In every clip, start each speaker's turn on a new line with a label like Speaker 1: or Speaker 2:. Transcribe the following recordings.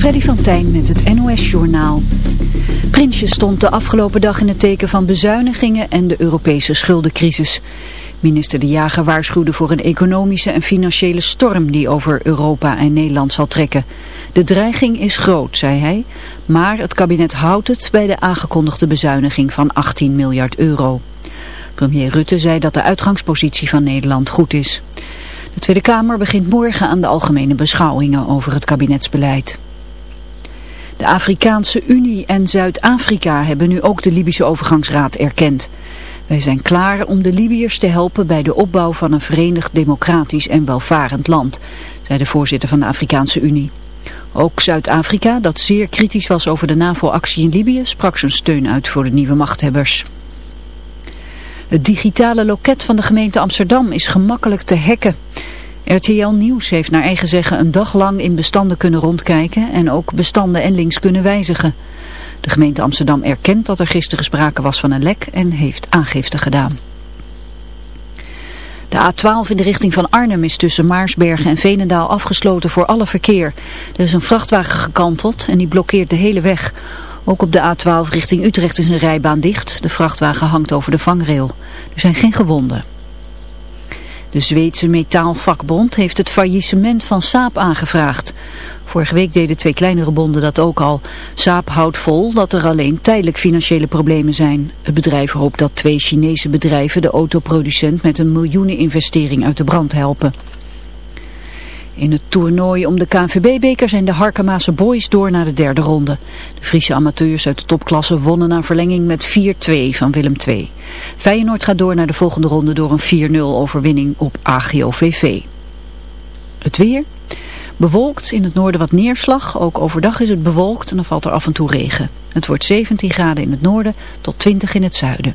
Speaker 1: Freddy van Tijn met het NOS Journaal. Prinsje stond de afgelopen dag in het teken van bezuinigingen en de Europese schuldencrisis. Minister De Jager waarschuwde voor een economische en financiële storm die over Europa en Nederland zal trekken. De dreiging is groot, zei hij, maar het kabinet houdt het bij de aangekondigde bezuiniging van 18 miljard euro. Premier Rutte zei dat de uitgangspositie van Nederland goed is. De Tweede Kamer begint morgen aan de algemene beschouwingen over het kabinetsbeleid. De Afrikaanse Unie en Zuid-Afrika hebben nu ook de Libische overgangsraad erkend. Wij zijn klaar om de Libiërs te helpen bij de opbouw van een verenigd democratisch en welvarend land, zei de voorzitter van de Afrikaanse Unie. Ook Zuid-Afrika, dat zeer kritisch was over de NAVO-actie in Libië, sprak zijn steun uit voor de nieuwe machthebbers. Het digitale loket van de gemeente Amsterdam is gemakkelijk te hacken. RTL Nieuws heeft naar eigen zeggen een dag lang in bestanden kunnen rondkijken en ook bestanden en links kunnen wijzigen. De gemeente Amsterdam erkent dat er gisteren sprake was van een lek en heeft aangifte gedaan. De A12 in de richting van Arnhem is tussen Maarsbergen en Veenendaal afgesloten voor alle verkeer. Er is een vrachtwagen gekanteld en die blokkeert de hele weg. Ook op de A12 richting Utrecht is een rijbaan dicht. De vrachtwagen hangt over de vangrail. Er zijn geen gewonden. De Zweedse metaalvakbond heeft het faillissement van Saab aangevraagd. Vorige week deden twee kleinere bonden dat ook al. Saab houdt vol dat er alleen tijdelijk financiële problemen zijn. Het bedrijf hoopt dat twee Chinese bedrijven de autoproducent met een miljoeneninvestering uit de brand helpen. In het toernooi om de KNVB-beker zijn de Harkemaase Boys door naar de derde ronde. De Friese amateurs uit de topklasse wonnen na verlenging met 4-2 van Willem II. Feyenoord gaat door naar de volgende ronde door een 4-0 overwinning op AGOVV. Het weer... Bewolkt, in het noorden wat neerslag. Ook overdag is het bewolkt en dan valt er af en toe regen. Het wordt 17 graden in het noorden tot 20 in het zuiden.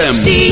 Speaker 2: Sim.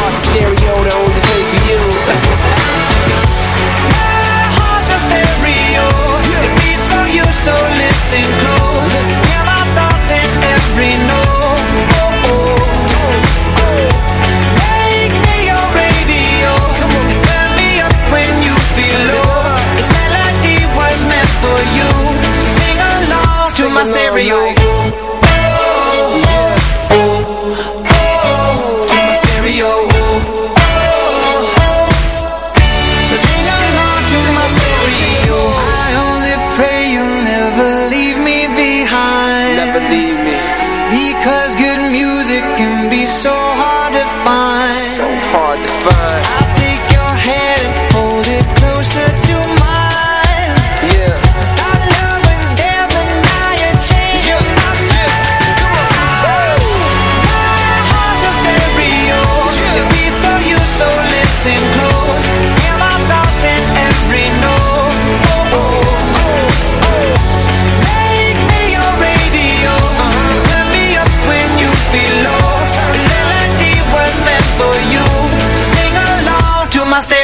Speaker 2: stereo.
Speaker 3: My heart's a stereo, beats for you, so listen close. Hear my thoughts in every note. Oh, Make me your radio, turn me up when you feel low. This melody was meant for you, so sing along to my stereo.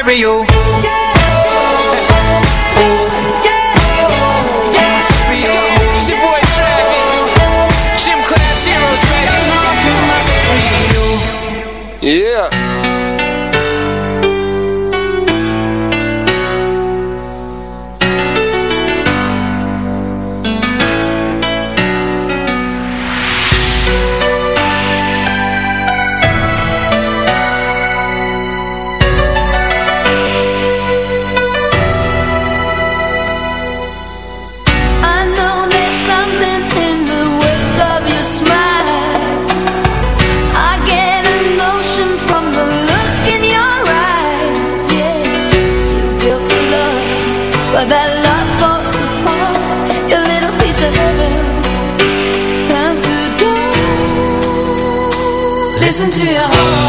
Speaker 3: carry you to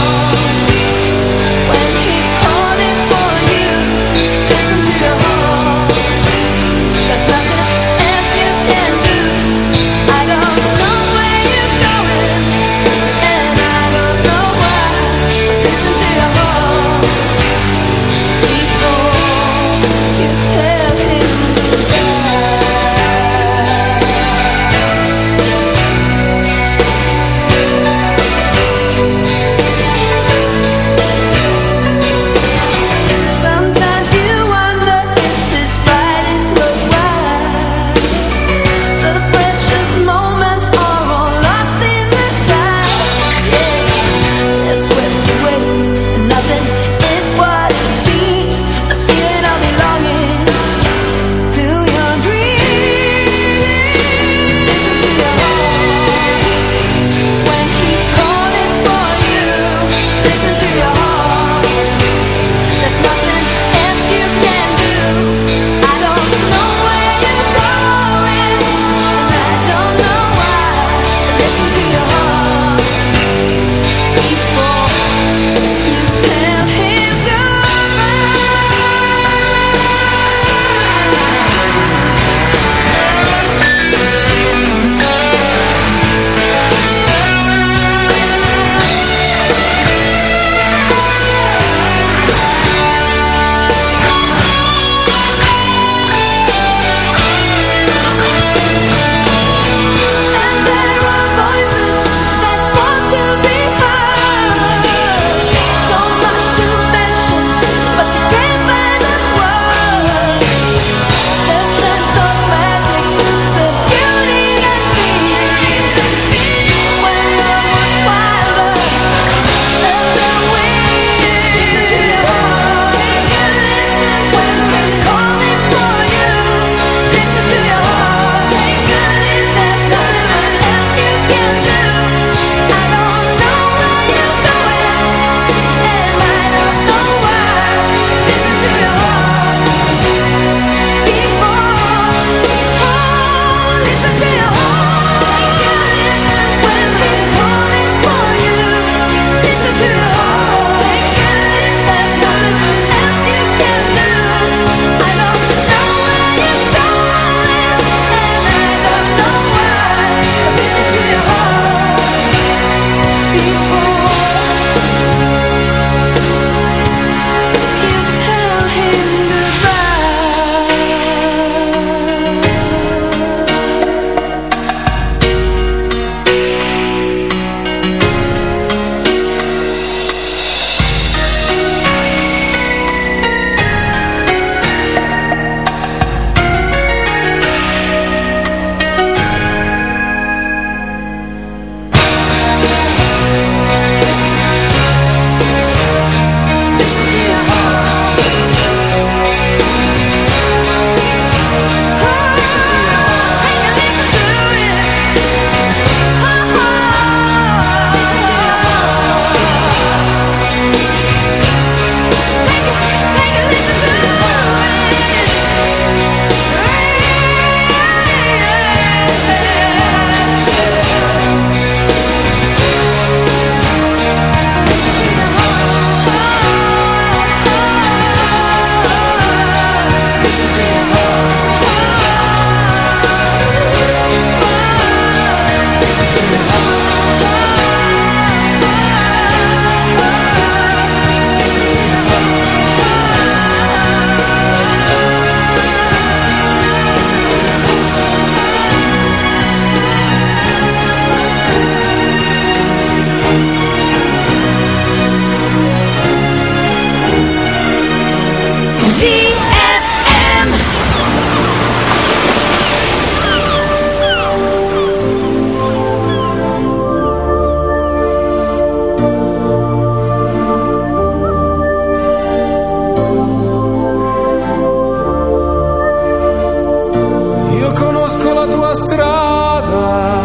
Speaker 4: strada,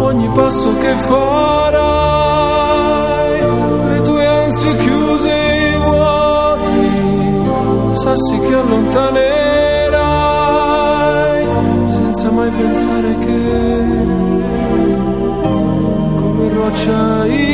Speaker 4: ogni passo che farai, le tue ansie chiuse e vuoti, sassi che allontanerai, senza mai pensare che, come roccia io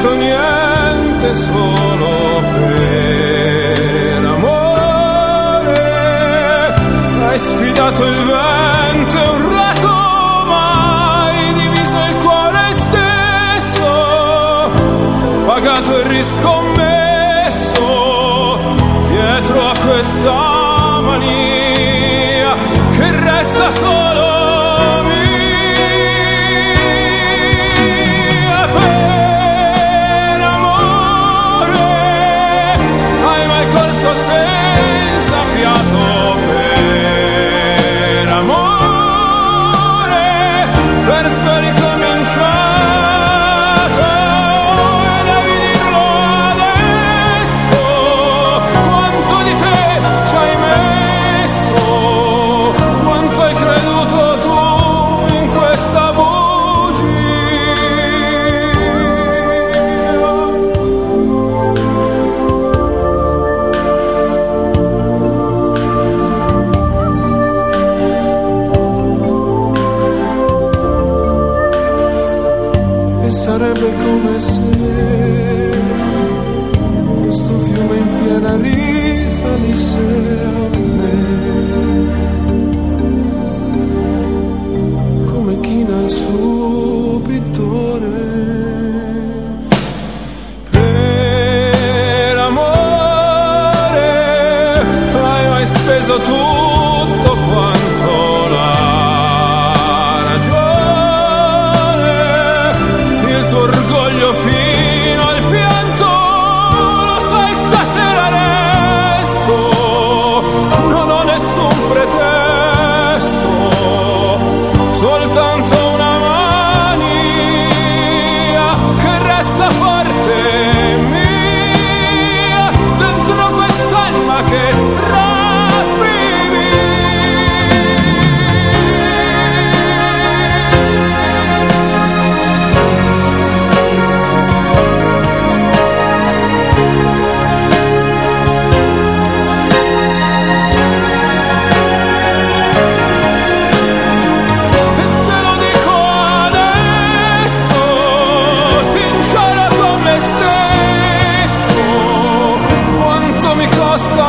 Speaker 4: fatto niente solo per amore. Hai sfidato il vento e urlato mai diviso il cuore stesso. Pagato e riscommesso dietro a questa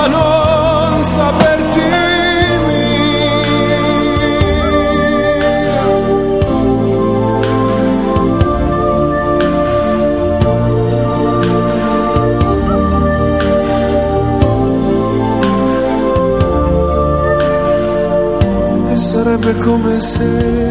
Speaker 4: non saperti. E sarebbe come se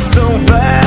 Speaker 5: so bad.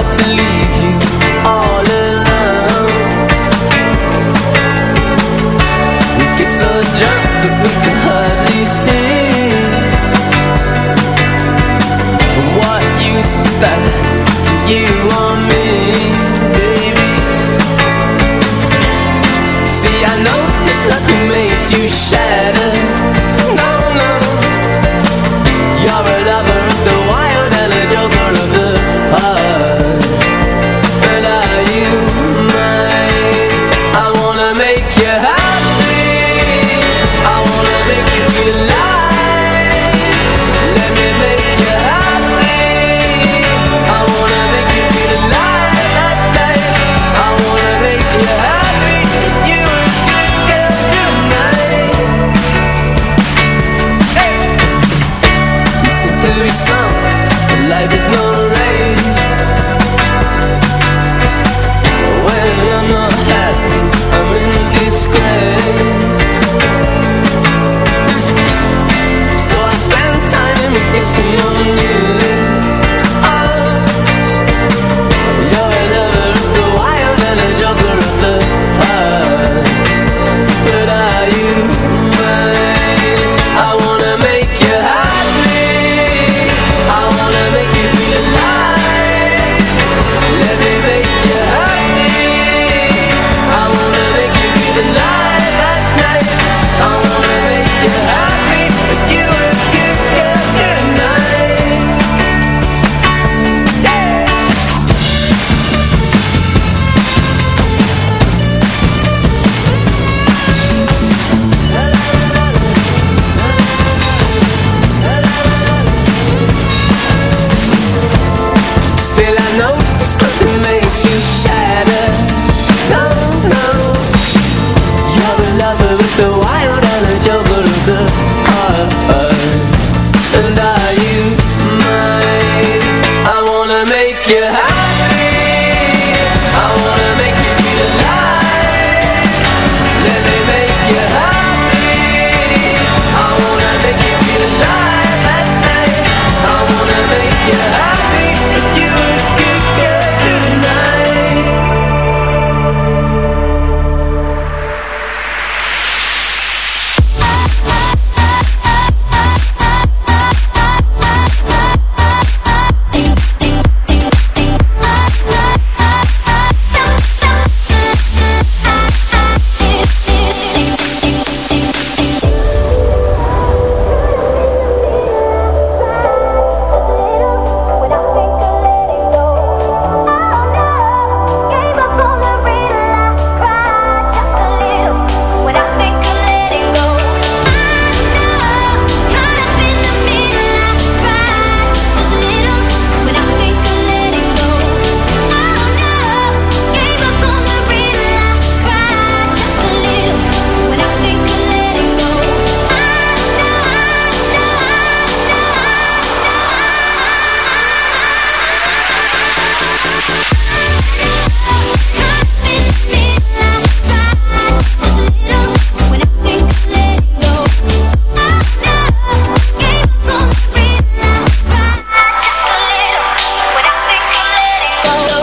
Speaker 5: to
Speaker 6: leave out.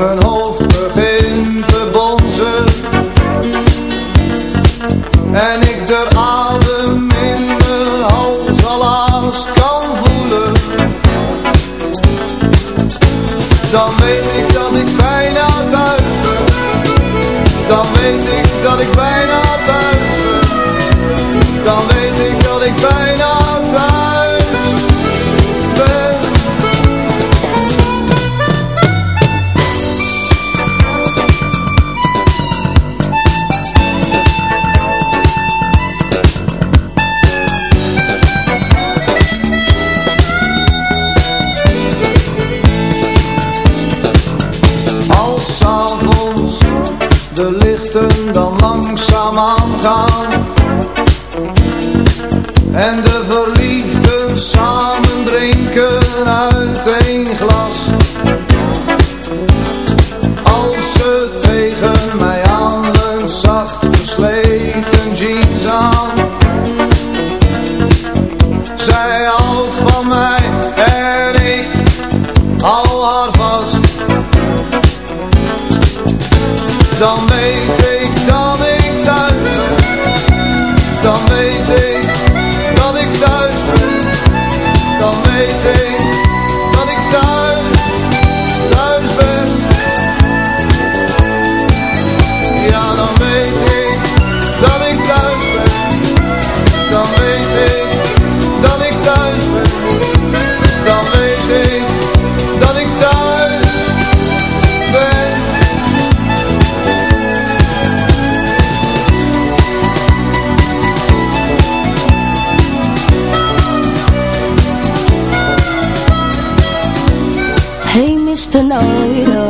Speaker 6: Mijn hoofd
Speaker 7: to know you.